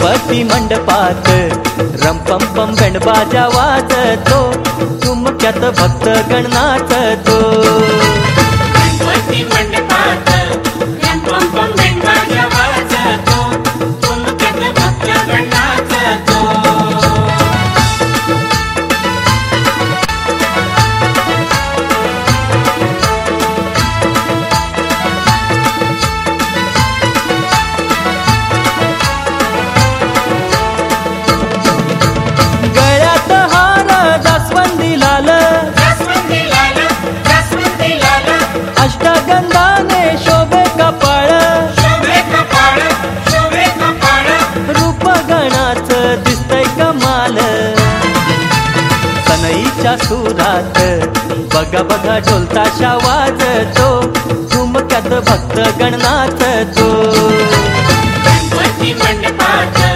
गणपती मंडपात रंपम पम गणबाजा वाजतो तुमक्यात भक्त गण नाचतो सुरात. बघा बघा ढोलताशा वाजतो. झुमक्यात भक्त गणनाथ तो गणपती मंडपात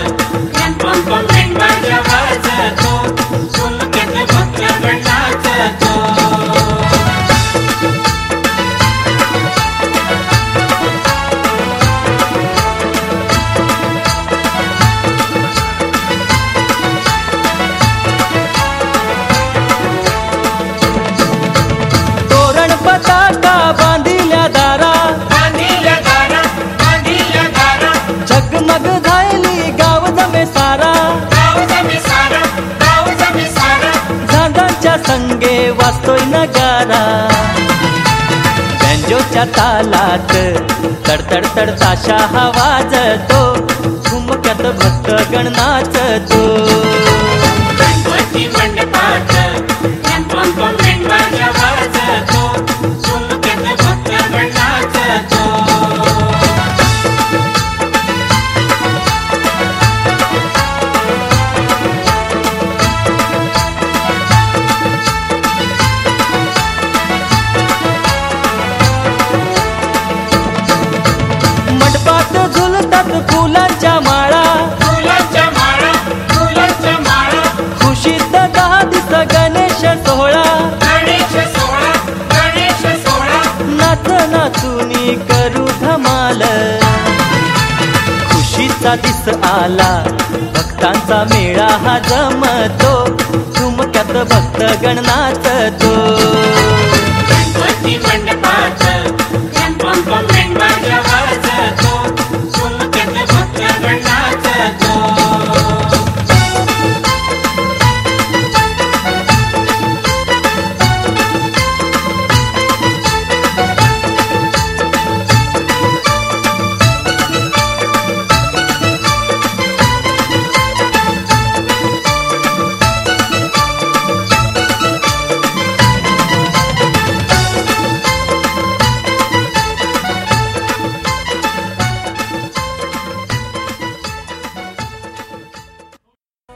वाजतोय नगारा बँजोच्या तालात तडतड तडताशा हा वाजतो. झुमक्यात भक्त गण नाचतो झुलतात फुलांच्या माळा. फुलांच्या माळा फुलांच्या माळा. खुशीत दहा दिस गणेश सोहळा. गणेश सोहळा गणेश सोहळा. नाच नाचुनी करू धमाल. खुशीचा दिस आला भक्तांचा मेळा हा जमतो. झुमक्यात भक्त गण नाचतो. गणपती मंडपात वाजतो.